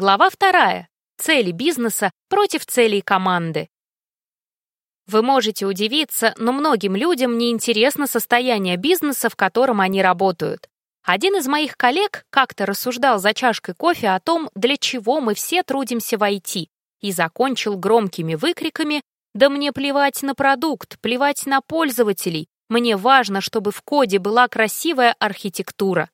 Глава вторая. Цели бизнеса против целей команды. Вы можете удивиться, но многим людям не интересно состояние бизнеса, в котором они работают. Один из моих коллег как-то рассуждал за чашкой кофе о том, для чего мы все трудимся в IT, и закончил громкими выкриками «Да мне плевать на продукт, плевать на пользователей, мне важно, чтобы в коде была красивая архитектура».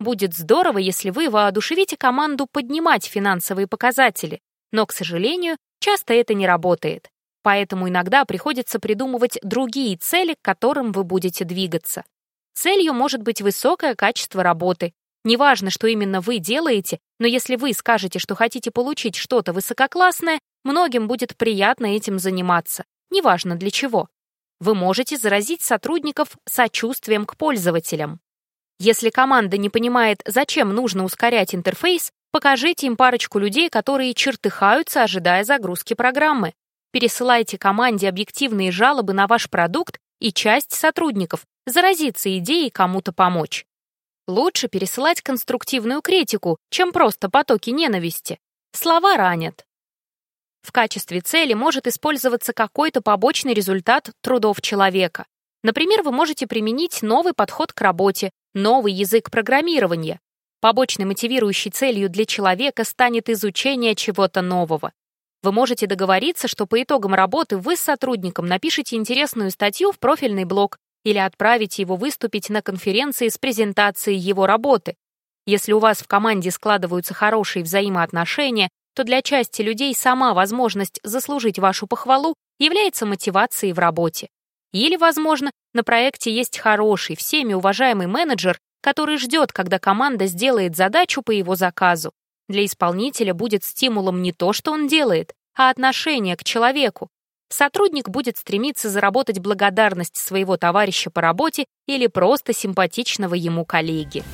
Будет здорово, если вы воодушевите команду поднимать финансовые показатели, но, к сожалению, часто это не работает. Поэтому иногда приходится придумывать другие цели, к которым вы будете двигаться. Целью может быть высокое качество работы. Неважно, что именно вы делаете, но если вы скажете, что хотите получить что-то высококлассное, многим будет приятно этим заниматься. Неважно для чего. Вы можете заразить сотрудников сочувствием к пользователям. Если команда не понимает, зачем нужно ускорять интерфейс, покажите им парочку людей, которые чертыхаются, ожидая загрузки программы. Пересылайте команде объективные жалобы на ваш продукт, и часть сотрудников заразится идеей кому-то помочь. Лучше пересылать конструктивную критику, чем просто потоки ненависти. Слова ранят. В качестве цели может использоваться какой-то побочный результат трудов человека. Например, вы можете применить новый подход к работе, новый язык программирования. Побочной мотивирующей целью для человека станет изучение чего-то нового. Вы можете договориться, что по итогам работы вы с сотрудником напишите интересную статью в профильный блог или отправите его выступить на конференции с презентацией его работы. Если у вас в команде складываются хорошие взаимоотношения, то для части людей сама возможность заслужить вашу похвалу является мотивацией в работе. Или, возможно, на проекте есть хороший, всеми уважаемый менеджер, который ждет, когда команда сделает задачу по его заказу. Для исполнителя будет стимулом не то, что он делает, а отношение к человеку. Сотрудник будет стремиться заработать благодарность своего товарища по работе или просто симпатичного ему коллеги.